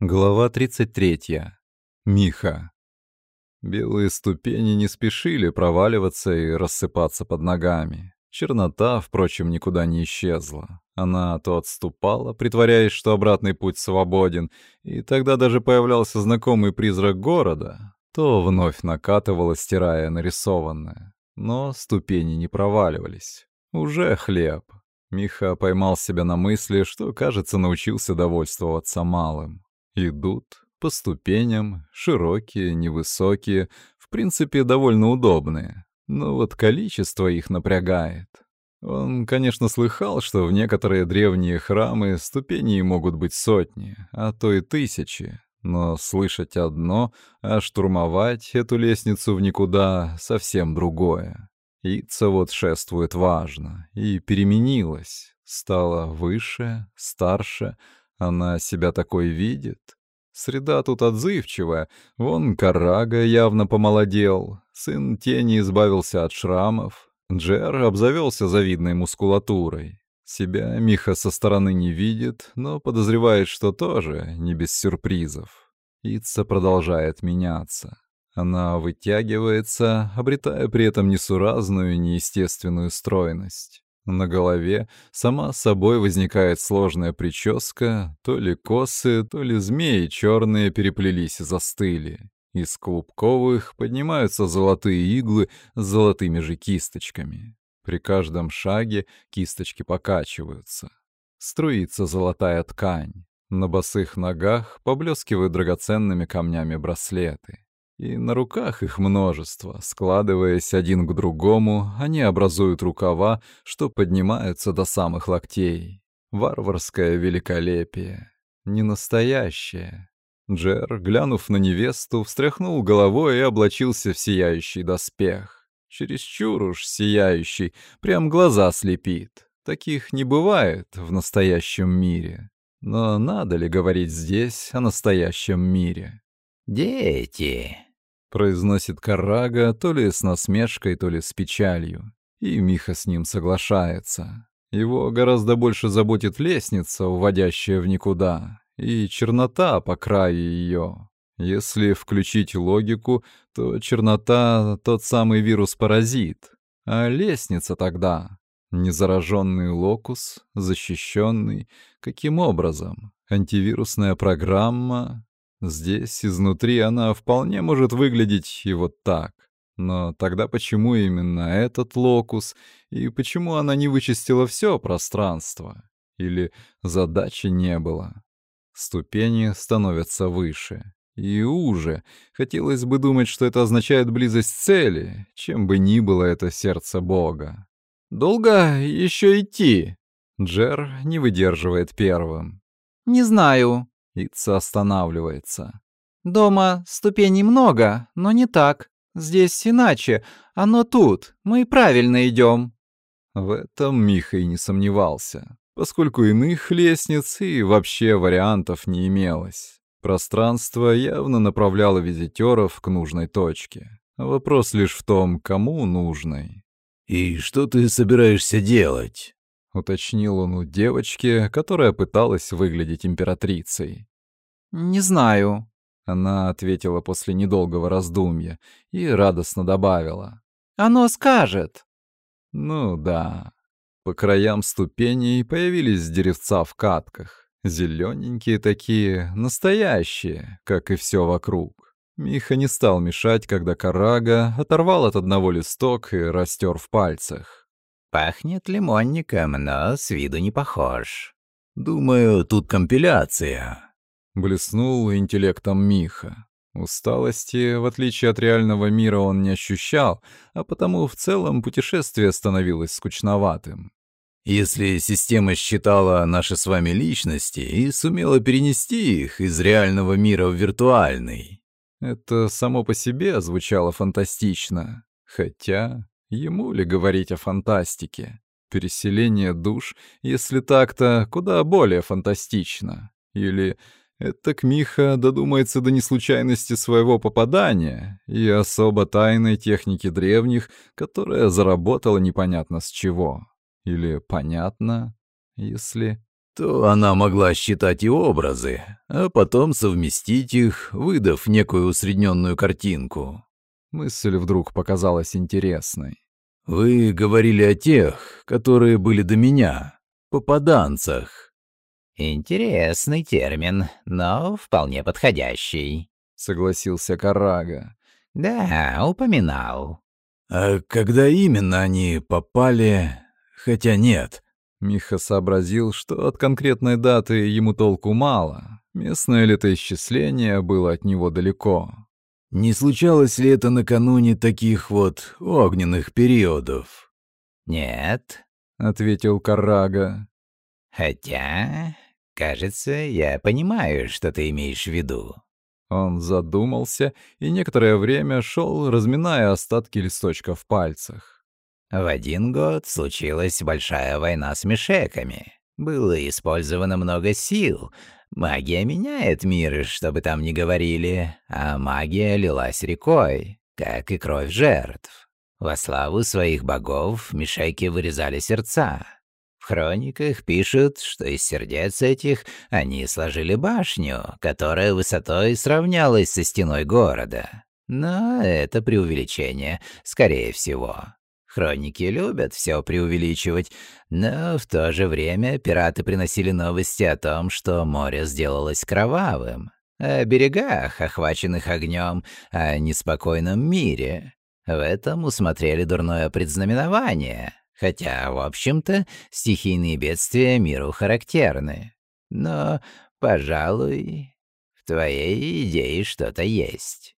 Глава 33. Миха. Белые ступени не спешили проваливаться и рассыпаться под ногами. Чернота, впрочем, никуда не исчезла. Она то отступала, притворяясь, что обратный путь свободен, и тогда даже появлялся знакомый призрак города, то вновь накатывала, стирая нарисованное. Но ступени не проваливались. Уже хлеб. Миха поймал себя на мысли, что, кажется, научился довольствоваться малым. Идут по ступеням, широкие, невысокие, в принципе, довольно удобные. Но вот количество их напрягает. Он, конечно, слыхал, что в некоторые древние храмы ступеней могут быть сотни, а то и тысячи. Но слышать одно, а штурмовать эту лестницу в никуда — совсем другое. Ица вот шествует важно, и переменилась, стала выше, старше — она себя такой видит. Среда тут отзывчивая. Вон Карага явно помолодел. Сын тени избавился от шрамов. Джер обзавелся завидной мускулатурой. Себя Миха со стороны не видит, но подозревает, что тоже не без сюрпризов. Ица продолжает меняться. Она вытягивается, обретая при этом несуразную, неестественную стройность. На голове сама собой возникает сложная прическа, то ли косы, то ли змеи черные переплелись и застыли. Из клубковых поднимаются золотые иглы с золотыми же кисточками. При каждом шаге кисточки покачиваются. Струится золотая ткань. На босых ногах поблескивают драгоценными камнями браслеты. И на руках их множество, складываясь один к другому, они образуют рукава, что поднимаются до самых локтей. Варварское великолепие. Не настоящее. Джер, глянув на невесту, встряхнул головой и облачился в сияющий доспех. Чересчур уж сияющий, прям глаза слепит. Таких не бывает в настоящем мире. Но надо ли говорить здесь о настоящем мире? «Дети!» Произносит Карага то ли с насмешкой, то ли с печалью. И Миха с ним соглашается. Его гораздо больше заботит лестница, уводящая в никуда, и чернота по краю ее. Если включить логику, то чернота — тот самый вирус-паразит, а лестница тогда — незараженный локус, защищенный. Каким образом? Антивирусная программа, Здесь, изнутри, она вполне может выглядеть и вот так. Но тогда почему именно этот локус, и почему она не вычистила все пространство? Или задачи не было? Ступени становятся выше и уже. Хотелось бы думать, что это означает близость цели, чем бы ни было это сердце Бога. «Долго еще идти?» Джер не выдерживает первым. «Не знаю», Ица останавливается. «Дома ступеней много, но не так. Здесь иначе. Оно тут. Мы правильно идем». В этом Миха и не сомневался, поскольку иных лестниц и вообще вариантов не имелось. Пространство явно направляло визитеров к нужной точке. Вопрос лишь в том, кому нужной. «И что ты собираешься делать?» Уточнил он у девочки, которая пыталась выглядеть императрицей. «Не знаю», — она ответила после недолгого раздумья и радостно добавила. «Оно скажет». Ну да. По краям ступеней появились деревца в катках. Зелененькие такие, настоящие, как и все вокруг. Миха не стал мешать, когда Карага оторвал от одного листок и растер в пальцах. Пахнет лимонником, но с виду не похож. Думаю, тут компиляция. Блеснул интеллектом Миха. Усталости, в отличие от реального мира, он не ощущал, а потому в целом путешествие становилось скучноватым. Если система считала наши с вами личности и сумела перенести их из реального мира в виртуальный. Это само по себе звучало фантастично. Хотя Ему ли говорить о фантастике? Переселение душ, если так-то, куда более фантастично. Или это Кмиха додумается до неслучайности своего попадания и особо тайной техники древних, которая заработала непонятно с чего. Или понятно, если... то она могла считать и образы, а потом совместить их, выдав некую усредненную картинку. Мысль вдруг показалась интересной. «Вы говорили о тех, которые были до меня, попаданцах». «Интересный термин, но вполне подходящий», — согласился Карага. «Да, упоминал». «А когда именно они попали... Хотя нет». Миха сообразил, что от конкретной даты ему толку мало. Местное летоисчисление было от него далеко. Не случалось ли это накануне таких вот огненных периодов? «Нет», — ответил Карага. «Хотя, кажется, я понимаю, что ты имеешь в виду». Он задумался и некоторое время шел, разминая остатки листочка в пальцах. В один год случилась большая война с мешеками. Было использовано много сил, Магия меняет мир, что бы там ни говорили, а магия лилась рекой, как и кровь жертв. Во славу своих богов мишайки вырезали сердца. В хрониках пишут, что из сердец этих они сложили башню, которая высотой сравнялась со стеной города. Но это преувеличение, скорее всего. Хроники любят все преувеличивать, но в то же время пираты приносили новости о том, что море сделалось кровавым, о берегах, охваченных огнем, о неспокойном мире. В этом усмотрели дурное предзнаменование, хотя, в общем-то, стихийные бедствия миру характерны. Но, пожалуй, в твоей идее что-то есть.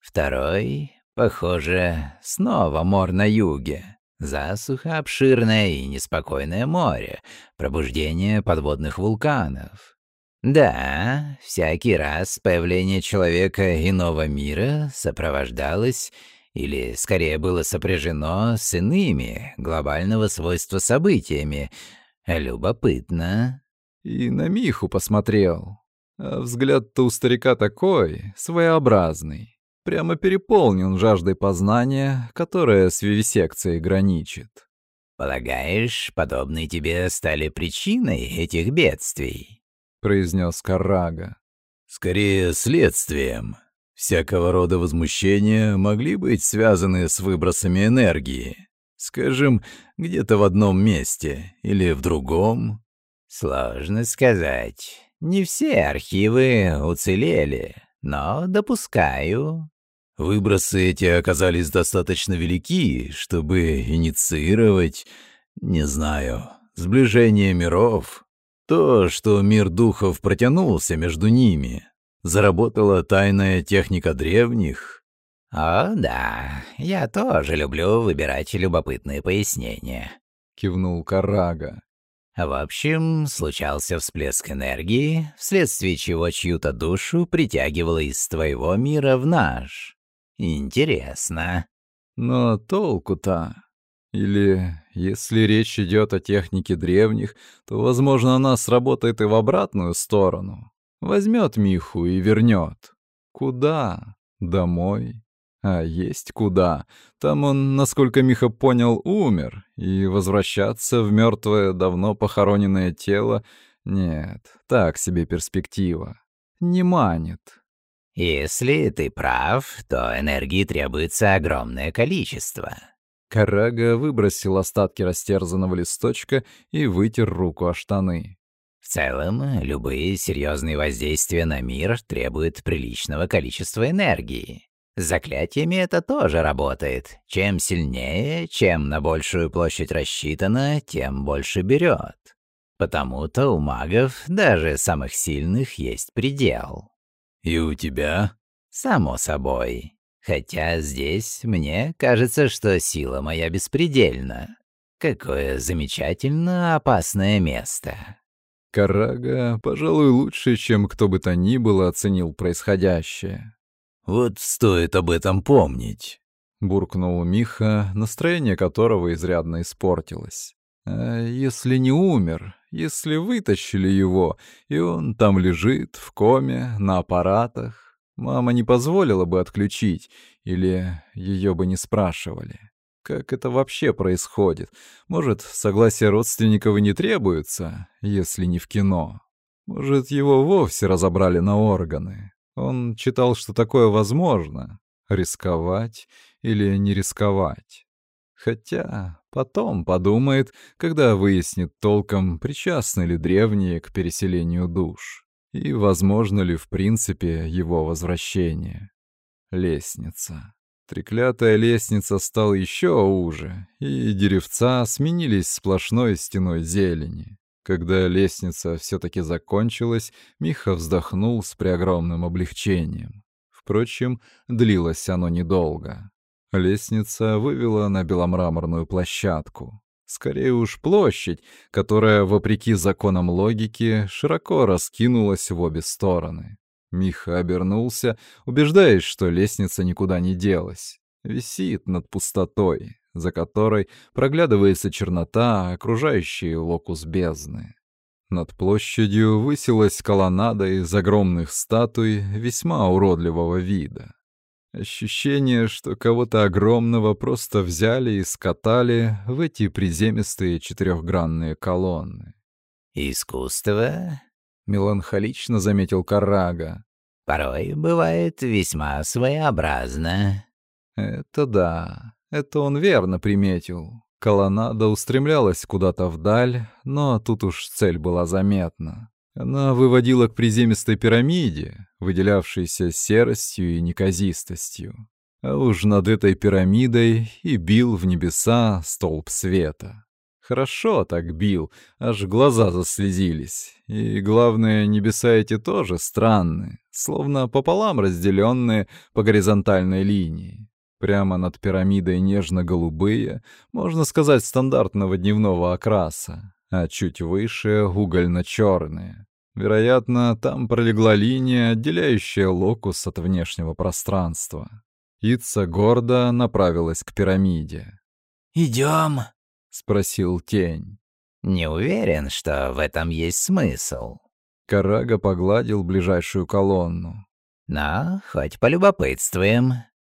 Второй Похоже, снова мор на юге. Засуха, обширное и неспокойное море, пробуждение подводных вулканов. Да, всякий раз появление человека иного мира сопровождалось или скорее было сопряжено с иными глобального свойства событиями. Любопытно. И на Миху посмотрел. А взгляд-то у старика такой, своеобразный прямо переполнен жаждой познания, которая с вивисекцией граничит. «Полагаешь, подобные тебе стали причиной этих бедствий?» — произнес Карага. «Скорее, следствием. Всякого рода возмущения могли быть связаны с выбросами энергии. Скажем, где-то в одном месте или в другом». «Сложно сказать. Не все архивы уцелели, но допускаю. Выбросы эти оказались достаточно велики, чтобы инициировать, не знаю, сближение миров. То, что мир духов протянулся между ними, заработала тайная техника древних. «О, да, я тоже люблю выбирать любопытные пояснения», — кивнул Карага. В общем, случался всплеск энергии, вследствие чего чью-то душу притягивало из твоего мира в наш. Интересно. Но толку-то? Или, если речь идет о технике древних, то, возможно, она сработает и в обратную сторону. Возьмет Миху и вернет. Куда? Домой? А есть куда. Там он, насколько Миха понял, умер, и возвращаться в мертвое, давно похороненное тело нет, так себе перспектива. Не манит. Если ты прав, то энергии требуется огромное количество. Карага выбросил остатки растерзанного листочка и вытер руку о штаны. В целом, любые серьезные воздействия на мир требуют приличного количества энергии. С заклятиями это тоже работает. Чем сильнее, чем на большую площадь рассчитано, тем больше берет. Потому-то у магов, даже самых сильных, есть предел. «И у тебя?» «Само собой. Хотя здесь мне кажется, что сила моя беспредельна. Какое замечательно опасное место». Карага, пожалуй, лучше, чем кто бы то ни было оценил происходящее. «Вот стоит об этом помнить», — буркнул Миха, настроение которого изрядно испортилось. «А если не умер, если вытащили его, и он там лежит, в коме, на аппаратах, мама не позволила бы отключить, или ее бы не спрашивали. Как это вообще происходит? Может, согласие родственников и не требуется, если не в кино? Может, его вовсе разобрали на органы? Он читал, что такое возможно. Рисковать или не рисковать? Хотя потом подумает, когда выяснит толком, причастны ли древние к переселению душ и возможно ли в принципе его возвращение. Лестница. Треклятая лестница стала еще уже, и деревца сменились сплошной стеной зелени. Когда лестница все-таки закончилась, Миха вздохнул с преогромным облегчением. Впрочем, длилось оно недолго. Лестница вывела на беломраморную площадку. Скорее уж площадь, которая, вопреки законам логики, широко раскинулась в обе стороны. Миха обернулся, убеждаясь, что лестница никуда не делась. Висит над пустотой, за которой проглядывается чернота, окружающая локус бездны. Над площадью высилась колоннада из огромных статуй весьма уродливого вида. Ощущение, что кого-то огромного просто взяли и скатали в эти приземистые четырехгранные колонны. «Искусство?» — меланхолично заметил Карага. «Порой бывает весьма своеобразно». «Это да, это он верно приметил. Колоннада устремлялась куда-то вдаль, но тут уж цель была заметна. Она выводила к приземистой пирамиде, выделявшейся серостью и неказистостью. А уж над этой пирамидой и бил в небеса столб света. Хорошо так бил, аж глаза заслезились. И, главное, небеса эти тоже странные, словно пополам разделенные по горизонтальной линии. Прямо над пирамидой нежно-голубые, можно сказать, стандартного дневного окраса, а чуть выше — угольно-черные. Вероятно, там пролегла линия, отделяющая локус от внешнего пространства. Ица гордо направилась к пирамиде. «Идем», — спросил тень. «Не уверен, что в этом есть смысл». Карага погладил ближайшую колонну. «Но хоть полюбопытствуем.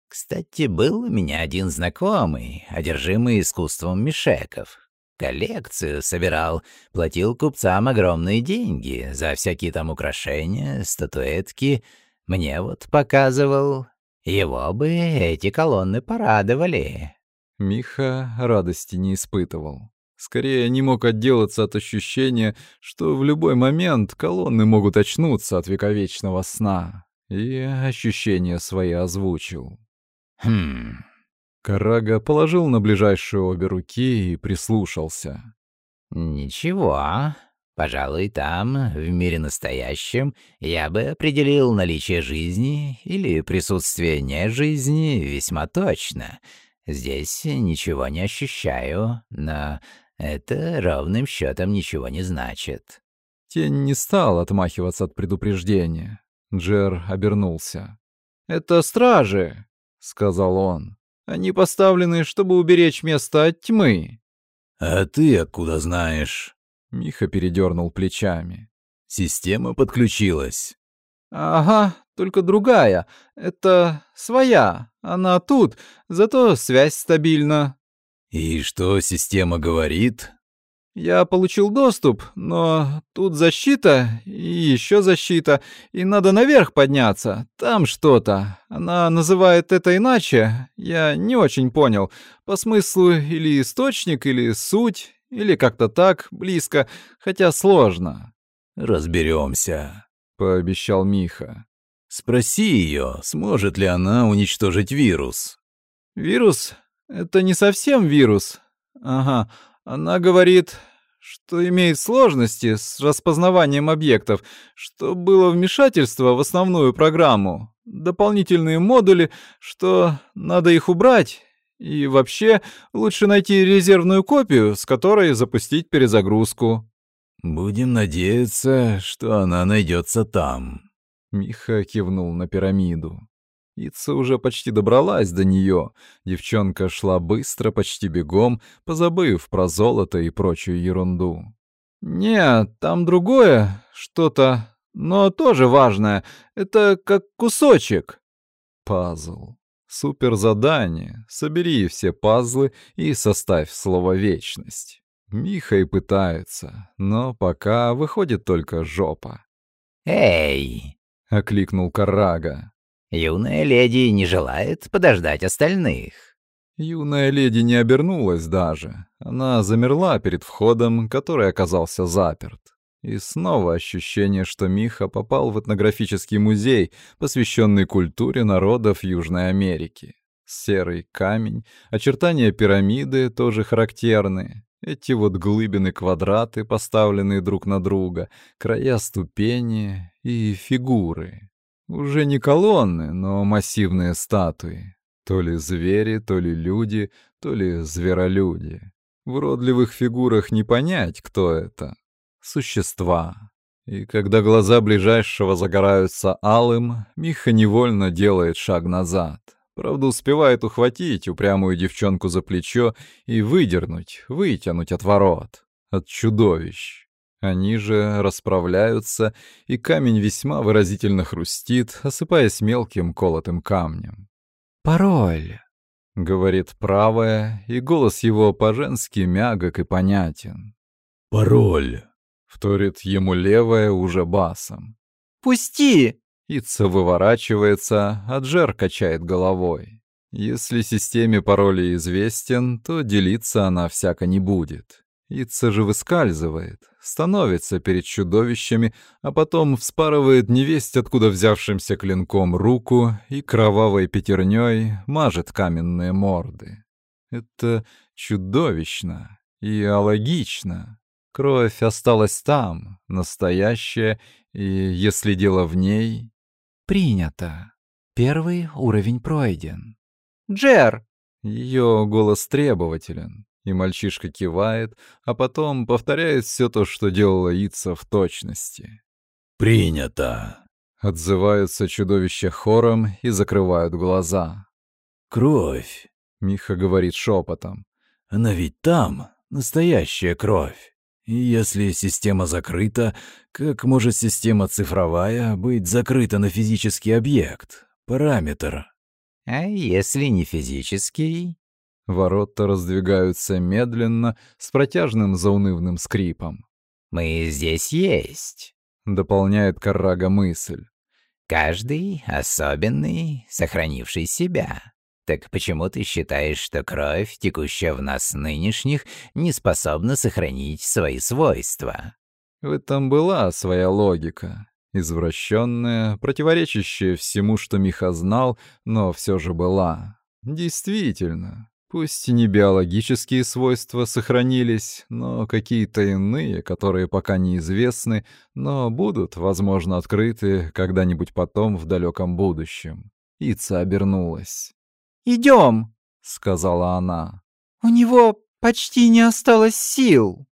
Кстати, был у меня один знакомый, одержимый искусством мишеков. Коллекцию собирал, платил купцам огромные деньги за всякие там украшения, статуэтки. Мне вот показывал. Его бы эти колонны порадовали. Миха радости не испытывал. Скорее, не мог отделаться от ощущения, что в любой момент колонны могут очнуться от вековечного сна. И ощущения свои озвучил. Хм. Карага положил на ближайшие обе руки и прислушался. Ничего. Пожалуй, там, в мире настоящем, я бы определил наличие жизни или присутствие нежизни весьма точно — Здесь ничего не ощущаю, но это ровным счетом ничего не значит». Тень не стал отмахиваться от предупреждения. Джер обернулся. «Это стражи», — сказал он. «Они поставлены, чтобы уберечь место от тьмы». «А ты откуда знаешь?» Миха передернул плечами. «Система подключилась». «Ага, только другая. Это своя. Она тут, зато связь стабильна». «И что система говорит?» «Я получил доступ, но тут защита и еще защита, и надо наверх подняться. Там что-то. Она называет это иначе. Я не очень понял. По смыслу или источник, или суть, или как-то так, близко, хотя сложно». «Разберемся», — пообещал Миха. Спроси ее, сможет ли она уничтожить вирус. Вирус? Это не совсем вирус. Ага, она говорит, что имеет сложности с распознаванием объектов, что было вмешательство в основную программу, дополнительные модули, что надо их убрать, и вообще лучше найти резервную копию, с которой запустить перезагрузку. Будем надеяться, что она найдется там. Миха кивнул на пирамиду. Ица уже почти добралась до нее. Девчонка шла быстро, почти бегом, позабыв про золото и прочую ерунду. «Нет, там другое что-то, но тоже важное. Это как кусочек». Пазл. Суперзадание. Собери все пазлы и составь слово «вечность». Миха и пытается, но пока выходит только жопа. «Эй!» — окликнул Карага. «Юная леди не желает подождать остальных». Юная леди не обернулась даже. Она замерла перед входом, который оказался заперт. И снова ощущение, что Миха попал в этнографический музей, посвященный культуре народов Южной Америки. Серый камень, очертания пирамиды тоже характерны. Эти вот глыбины-квадраты, поставленные друг на друга, края ступени и фигуры. Уже не колонны, но массивные статуи. То ли звери, то ли люди, то ли зверолюди. В уродливых фигурах не понять, кто это существа. И когда глаза ближайшего загораются алым, Миха невольно делает шаг назад. Правда, успевает ухватить упрямую девчонку за плечо и выдернуть, вытянуть от ворот, от чудовищ. Они же расправляются, и камень весьма выразительно хрустит, осыпаясь мелким колотым камнем. «Пароль!» — говорит правая, и голос его по-женски мягок и понятен. «Пароль!» Вторит ему левая уже басом. «Пусти!» Ица выворачивается, а Джер качает головой. Если системе паролей известен, то делиться она всяко не будет. Ица же выскальзывает, становится перед чудовищами, а потом вспарывает невесть, откуда взявшимся клинком руку и кровавой пятерней мажет каменные морды. Это чудовищно и алогично. Кровь осталась там, настоящая, и если дело в ней... Принято. Первый уровень пройден. «Джер!» Ее голос требователен, и мальчишка кивает, а потом повторяет все то, что делала Ица в точности. «Принято!» Отзываются чудовища хором и закрывают глаза. «Кровь!» — Миха говорит шепотом. «Она ведь там, настоящая кровь!» И если система закрыта, как может система цифровая быть закрыта на физический объект, параметр? А если не физический? Ворота раздвигаются медленно, с протяжным заунывным скрипом. «Мы здесь есть», — дополняет Каррага мысль. «Каждый особенный, сохранивший себя. Так почему ты считаешь, что кровь, текущая в нас нынешних, не способна сохранить свои свойства? В этом была своя логика. Извращенная, противоречащая всему, что Миха знал, но все же была. Действительно, пусть и не биологические свойства сохранились, но какие-то иные, которые пока неизвестны, но будут, возможно, открыты когда-нибудь потом в далеком будущем. Ица обернулась. «Идем», — сказала она. «У него почти не осталось сил».